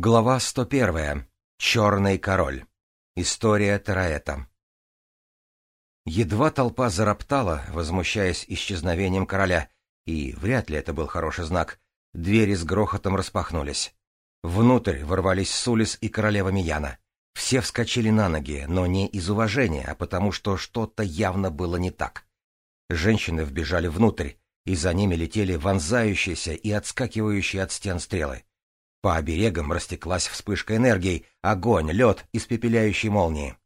Глава 101. Черный король. История Тараэта. Едва толпа зароптала, возмущаясь исчезновением короля, и вряд ли это был хороший знак, двери с грохотом распахнулись. Внутрь ворвались Сулис и королева Мияна. Все вскочили на ноги, но не из уважения, а потому что что-то явно было не так. Женщины вбежали внутрь, и за ними летели вонзающиеся и отскакивающие от стен стрелы. По оберегам растеклась вспышка энергии, огонь, лед, испепеляющий молнии.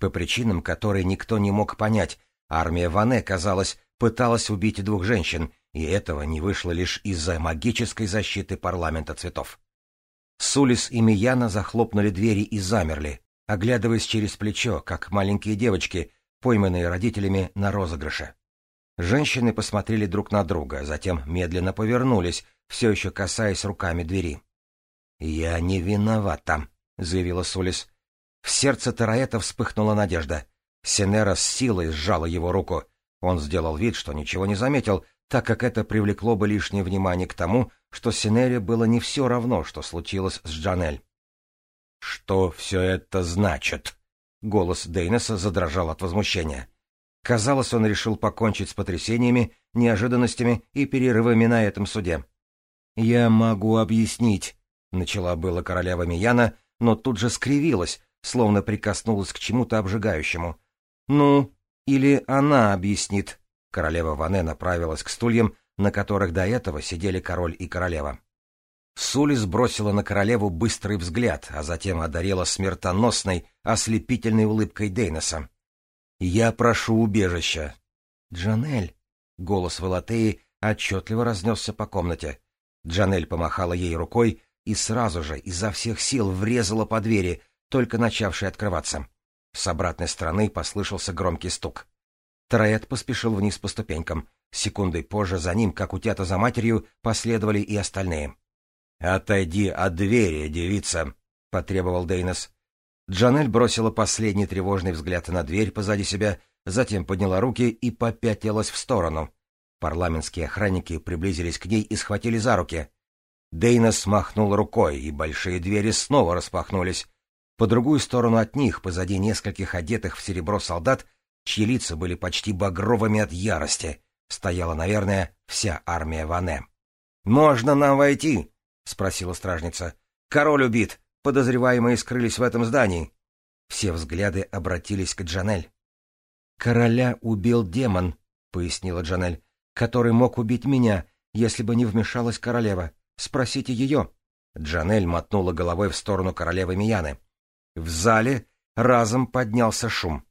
По причинам, которые никто не мог понять, армия Ване, казалось, пыталась убить двух женщин, и этого не вышло лишь из-за магической защиты парламента цветов. Сулис и Мияна захлопнули двери и замерли, оглядываясь через плечо, как маленькие девочки, пойманные родителями на розыгрыше. Женщины посмотрели друг на друга, затем медленно повернулись, все еще касаясь руками двери. «Я не виновата», — заявила Сулис. В сердце Тараэта вспыхнула надежда. Синера с силой сжала его руку. Он сделал вид, что ничего не заметил, так как это привлекло бы лишнее внимание к тому, что Синере было не все равно, что случилось с Джанель. «Что все это значит?» Голос Дейнеса задрожал от возмущения. Казалось, он решил покончить с потрясениями, неожиданностями и перерывами на этом суде. «Я могу объяснить», Начала было королева Мияна, но тут же скривилась, словно прикоснулась к чему-то обжигающему. «Ну, или она объяснит». Королева Ване направилась к стульям, на которых до этого сидели король и королева. Сули сбросила на королеву быстрый взгляд, а затем одарила смертоносной, ослепительной улыбкой Дейноса. «Я прошу убежища!» «Джанель!» — голос Валатеи отчетливо разнесся по комнате. Джанель помахала ей рукой, и сразу же изо всех сил врезала по двери, только начавшей открываться. С обратной стороны послышался громкий стук. Троэт поспешил вниз по ступенькам. Секундой позже за ним, как утята за матерью, последовали и остальные. «Отойди от двери, девица!» — потребовал Дейнос. Джанель бросила последний тревожный взгляд на дверь позади себя, затем подняла руки и попятилась в сторону. Парламентские охранники приблизились к ней и схватили за руки — Дейна смахнул рукой, и большие двери снова распахнулись. По другую сторону от них, позади нескольких одетых в серебро солдат, чьи лица были почти багровыми от ярости, стояла, наверное, вся армия Ване. «Можно нам войти?» — спросила стражница. «Король убит. Подозреваемые скрылись в этом здании». Все взгляды обратились к Джанель. «Короля убил демон», — пояснила Джанель, — «который мог убить меня, если бы не вмешалась королева. Спросите ее. Джанель мотнула головой в сторону королевы Мияны. В зале разом поднялся шум.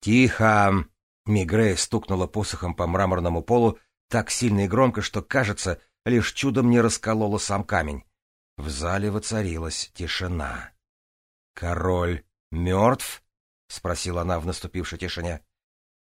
«Тихо!» Мигрея стукнула посохом по мраморному полу так сильно и громко, что, кажется, лишь чудом не расколола сам камень. В зале воцарилась тишина. «Король мертв?» — спросила она в наступившей тишине.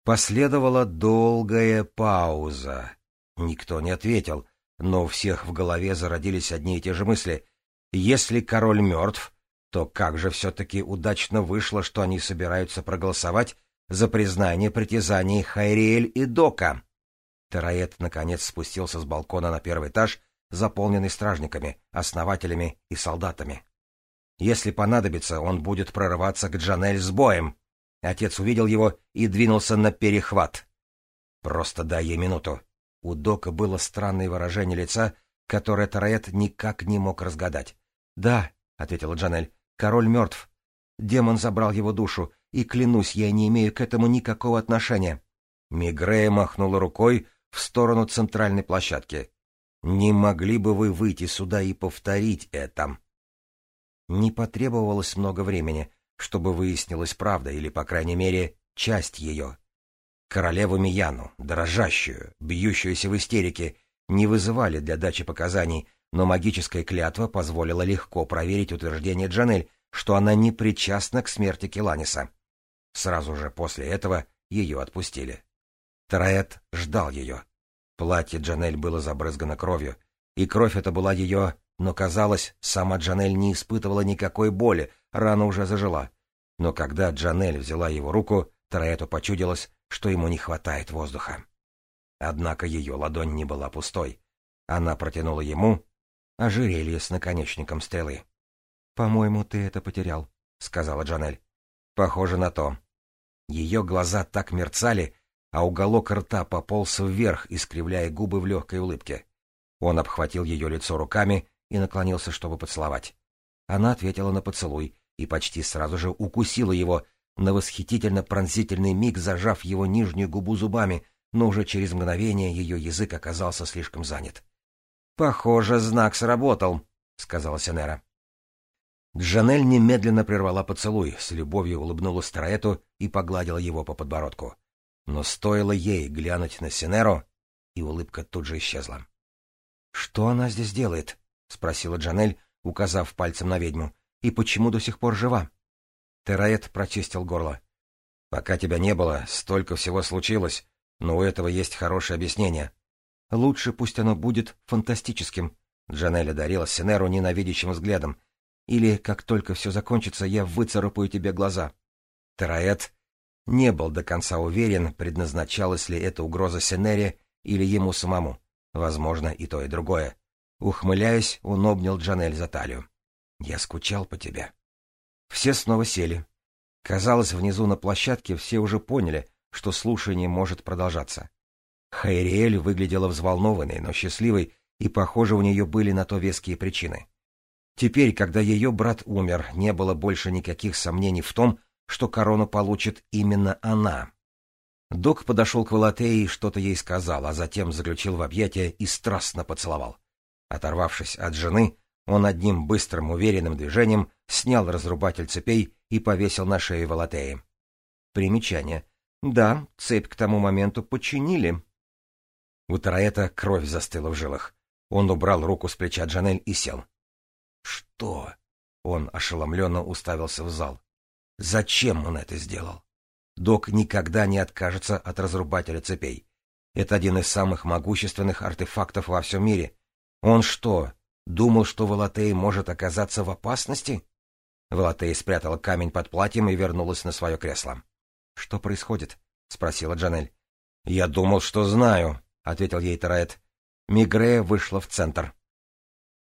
Последовала долгая пауза. Никто не ответил, но у всех в голове зародились одни и те же мысли. Если король мертв, то как же все-таки удачно вышло, что они собираются проголосовать за признание притязаний Хайриэль и Дока? Тараэт, наконец, спустился с балкона на первый этаж, заполненный стражниками, основателями и солдатами. Если понадобится, он будет прорываться к Джанель с боем. Отец увидел его и двинулся на перехват. «Просто дай ей минуту», у Дока было странное выражение лица, которое Тараэт никак не мог разгадать. «Да», — ответила Джанель, — «король мертв. Демон забрал его душу, и, клянусь, я не имею к этому никакого отношения». Мигрея махнула рукой в сторону центральной площадки. «Не могли бы вы выйти сюда и повторить это?» Не потребовалось много времени, чтобы выяснилась правда или, по крайней мере, часть ее. Королеву Мияну, дрожащую, бьющуюся в истерике, не вызывали для дачи показаний, но магическая клятва позволила легко проверить утверждение Джанель, что она не причастна к смерти Келаниса. Сразу же после этого ее отпустили. Тараэт ждал ее. Платье Джанель было забрызгано кровью, и кровь эта была ее, но, казалось, сама Джанель не испытывала никакой боли, рана уже зажила. Но когда Джанель взяла его руку, Тараэту почудилось, что ему не хватает воздуха. Однако ее ладонь не была пустой. Она протянула ему ожерелье с наконечником стрелы. — По-моему, ты это потерял, — сказала Джанель. — Похоже на то. Ее глаза так мерцали, а уголок рта пополз вверх, искривляя губы в легкой улыбке. Он обхватил ее лицо руками и наклонился, чтобы поцеловать. Она ответила на поцелуй и почти сразу же укусила его, на восхитительно-пронзительный миг зажав его нижнюю губу зубами, но уже через мгновение ее язык оказался слишком занят. «Похоже, знак сработал», — сказала Сенера. Джанель немедленно прервала поцелуй, с любовью улыбнулась Троэту и погладила его по подбородку. Но стоило ей глянуть на Синеру, и улыбка тут же исчезла. — Что она здесь делает? — спросила Джанель, указав пальцем на ведьму. — И почему до сих пор жива? Терает прочистил горло. «Пока тебя не было, столько всего случилось, но у этого есть хорошее объяснение. Лучше пусть оно будет фантастическим», — Джанелли дарила Синеру ненавидящим взглядом. «Или, как только все закончится, я выцарапаю тебе глаза». Тераэт не был до конца уверен, предназначалась ли эта угроза Синере или ему самому. Возможно, и то, и другое. Ухмыляясь, он обнял Джанель за талию. «Я скучал по тебе». Все снова сели. Казалось, внизу на площадке все уже поняли, что слушание может продолжаться. Хайриэль выглядела взволнованной, но счастливой, и, похоже, у нее были на то веские причины. Теперь, когда ее брат умер, не было больше никаких сомнений в том, что корону получит именно она. Док подошел к Валатее и что-то ей сказал, а затем заключил в объятия и страстно поцеловал. Оторвавшись от жены, он одним быстрым, уверенным движением снял разрубатель цепей и повесил на шею Волотеи. Примечание. Да, цепь к тому моменту починили. У Тараэта кровь застыла в жилах. Он убрал руку с плеча Джанель и сел. «Что?» Он ошеломленно уставился в зал. «Зачем он это сделал?» Док никогда не откажется от разрубателя цепей. Это один из самых могущественных артефактов во всем мире. Он что, Думал, что Волотей может оказаться в опасности? Волотей спрятала камень под платьем и вернулась на свое кресло. — Что происходит? — спросила Джанель. — Я думал, что знаю, — ответил ей Тараэт. Мигре вышла в центр.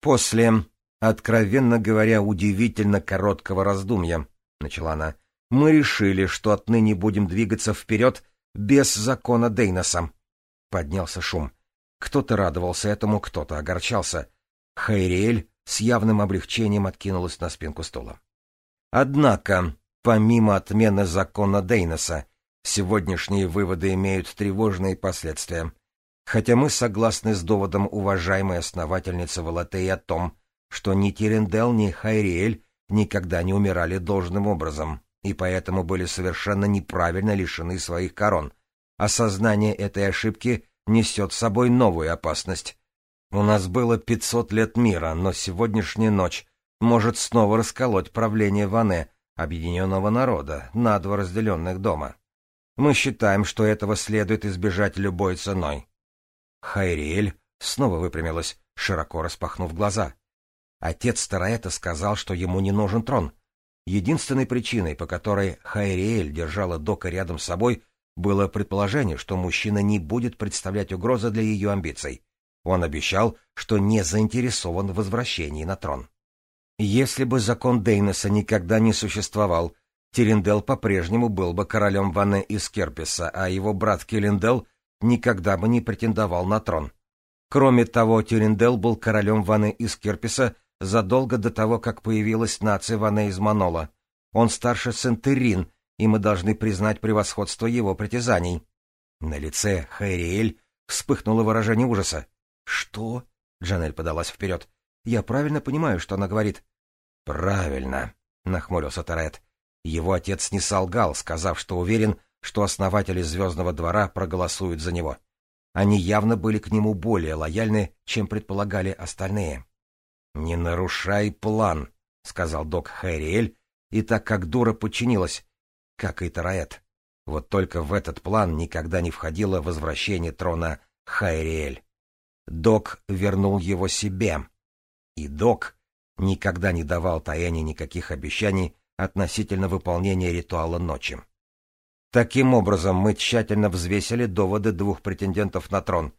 После, откровенно говоря, удивительно короткого раздумья, — начала она, — мы решили, что отныне будем двигаться вперед без закона Дейноса. Поднялся шум. Кто-то радовался этому, кто-то огорчался — Хайриэль с явным облегчением откинулась на спинку стула. Однако, помимо отмены закона Дейноса, сегодняшние выводы имеют тревожные последствия. Хотя мы согласны с доводом уважаемой основательницы Волотеи о том, что ни Терендел, ни Хайриэль никогда не умирали должным образом, и поэтому были совершенно неправильно лишены своих корон. Осознание этой ошибки несет с собой новую опасность у нас было 500 лет мира, но сегодняшняя ночь может снова расколоть правление Ване, объединенного народа, на два разделенных дома. Мы считаем, что этого следует избежать любой ценой. Хайриэль снова выпрямилась, широко распахнув глаза. Отец Тараэта сказал, что ему не нужен трон. Единственной причиной, по которой Хайриэль держала Дока рядом с собой, было предположение, что мужчина не будет представлять угрозы для ее амбиций. Он обещал, что не заинтересован в возвращении на трон. Если бы закон Дейнеса никогда не существовал, Терендел по-прежнему был бы королем Ване из Керпеса, а его брат Келиндел никогда бы не претендовал на трон. Кроме того, Терендел был королем Ване из Керпеса задолго до того, как появилась нация Ване из Манола. Он старше Сентерин, и мы должны признать превосходство его притязаний. На лице Хайриэль вспыхнуло выражение ужаса. «Что?» — Джанель подалась вперед. «Я правильно понимаю, что она говорит?» «Правильно», — нахмурился Торет. «Его отец не солгал, сказав, что уверен, что основатели Звездного двора проголосуют за него. Они явно были к нему более лояльны, чем предполагали остальные». «Не нарушай план», — сказал док Хэриэль, и так как дура подчинилась, как и Тараэт. Вот только в этот план никогда не входило возвращение трона Хайриэль. Док вернул его себе. И Док никогда не давал Таяне никаких обещаний относительно выполнения ритуала ночи. Таким образом, мы тщательно взвесили доводы двух претендентов на трон.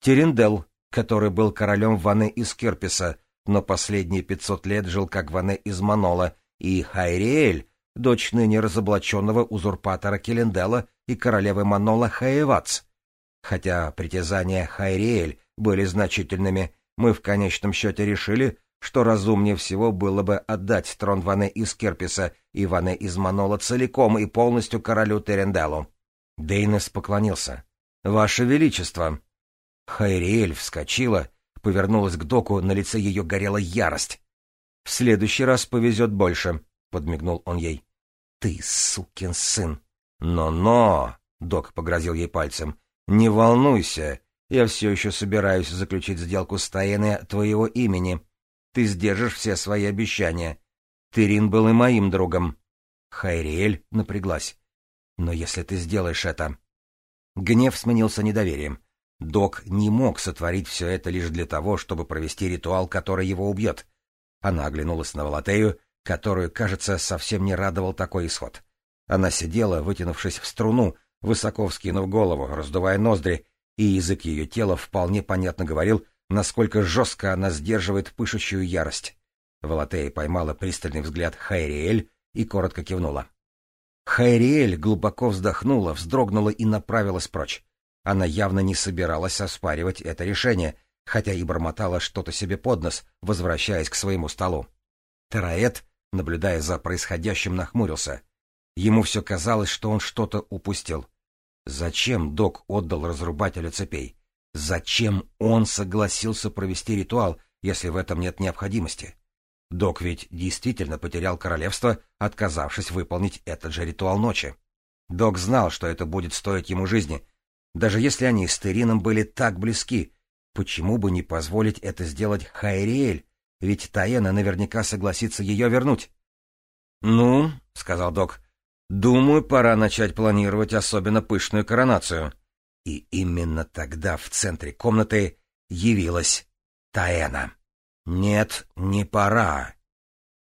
Терендел, который был королем Ване из Кирписа, но последние 500 лет жил как Ване из Манола, и Хайриэль, дочь ныне разоблаченного узурпатора Келендела и королевы Манола Хаевац. Хотя притязания Хайриэль были значительными, мы в конечном счете решили, что разумнее всего было бы отдать трон Ване из Керписа и Ване из Манола целиком и полностью королю Теренделу. Дейнес поклонился. «Ваше Величество!» Хайриэль вскочила, повернулась к доку, на лице ее горела ярость. «В следующий раз повезет больше», — подмигнул он ей. «Ты сукин сын!» «Но-но!» — док погрозил ей пальцем. «Не волнуйся, я все еще собираюсь заключить сделку с Таэне твоего имени. Ты сдержишь все свои обещания. Тырин был и моим другом. Хайриэль напряглась. Но если ты сделаешь это... Гнев сменился недоверием. Док не мог сотворить все это лишь для того, чтобы провести ритуал, который его убьет. Она оглянулась на Валатею, которую, кажется, совсем не радовал такой исход. Она сидела, вытянувшись в струну, высоко вскинув голову, раздувая ноздри, и язык ее тела вполне понятно говорил, насколько жестко она сдерживает пышущую ярость. Валатея поймала пристальный взгляд Хайриэль и коротко кивнула. Хайриэль глубоко вздохнула, вздрогнула и направилась прочь. Она явно не собиралась оспаривать это решение, хотя и бормотала что-то себе под нос, возвращаясь к своему столу. Тараэт, наблюдая за происходящим, нахмурился. Ему все казалось, что он что-то упустил. Зачем док отдал разрубателю цепей? Зачем он согласился провести ритуал, если в этом нет необходимости? Док ведь действительно потерял королевство, отказавшись выполнить этот же ритуал ночи. Док знал, что это будет стоить ему жизни. Даже если они с Терином были так близки, почему бы не позволить это сделать Хайриэль? Ведь Таена наверняка согласится ее вернуть. — Ну, — сказал Док, Думаю, пора начать планировать особенно пышную коронацию. И именно тогда в центре комнаты явилась Таэна. Нет, не пора.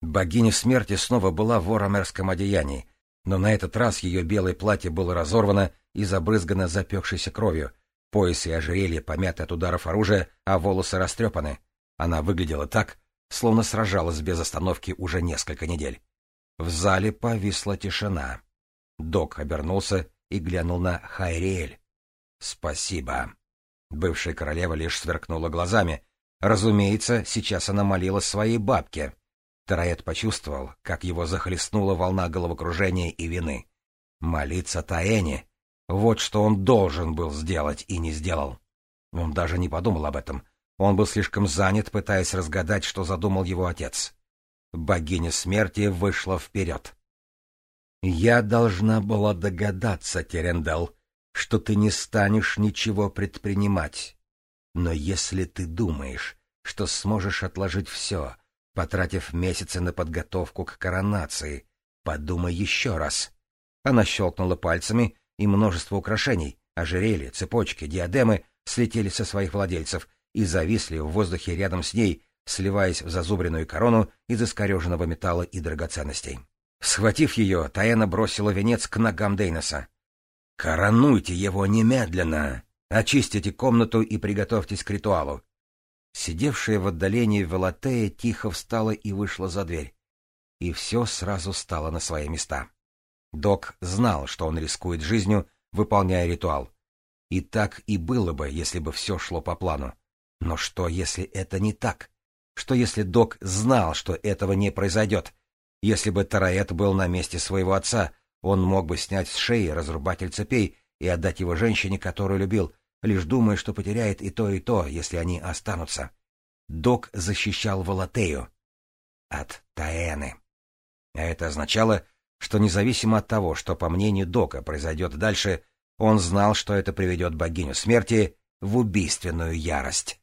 Богиня смерти снова была в воромерском одеянии, но на этот раз ее белое платье было разорвано и забрызгано запекшейся кровью, пояс и ожерелье помяты от ударов оружия, а волосы растрепаны. Она выглядела так, словно сражалась без остановки уже несколько недель. В зале повисла тишина. Док обернулся и глянул на Хайриэль. «Спасибо». Бывшая королева лишь сверкнула глазами. Разумеется, сейчас она молила своей бабке. Тараэт почувствовал, как его захлестнула волна головокружения и вины. Молиться Таэне. Вот что он должен был сделать и не сделал. Он даже не подумал об этом. Он был слишком занят, пытаясь разгадать, что задумал его отец. Богиня смерти вышла вперед. «Я должна была догадаться, Терендел, что ты не станешь ничего предпринимать. Но если ты думаешь, что сможешь отложить все, потратив месяцы на подготовку к коронации, подумай еще раз». Она щелкнула пальцами, и множество украшений, ожерелья, цепочки, диадемы слетели со своих владельцев и зависли в воздухе рядом с ней, сливаясь в зазубренную корону из искореженного металла и драгоценностей. Схватив ее, Таэна бросила венец к ногам Дейноса. «Коронуйте его немедленно! Очистите комнату и приготовьтесь к ритуалу!» Сидевшая в отдалении Велатея тихо встала и вышла за дверь. И все сразу стало на свои места. Док знал, что он рискует жизнью, выполняя ритуал. И так и было бы, если бы все шло по плану. Но что, если это не так? что если док знал, что этого не произойдет, если бы Тараэт был на месте своего отца, он мог бы снять с шеи разрубатель цепей и отдать его женщине, которую любил, лишь думая, что потеряет и то, и то, если они останутся. Док защищал Волотею от Таэны. А это означало, что независимо от того, что, по мнению Дока, произойдет дальше, он знал, что это приведет богиню смерти в убийственную ярость.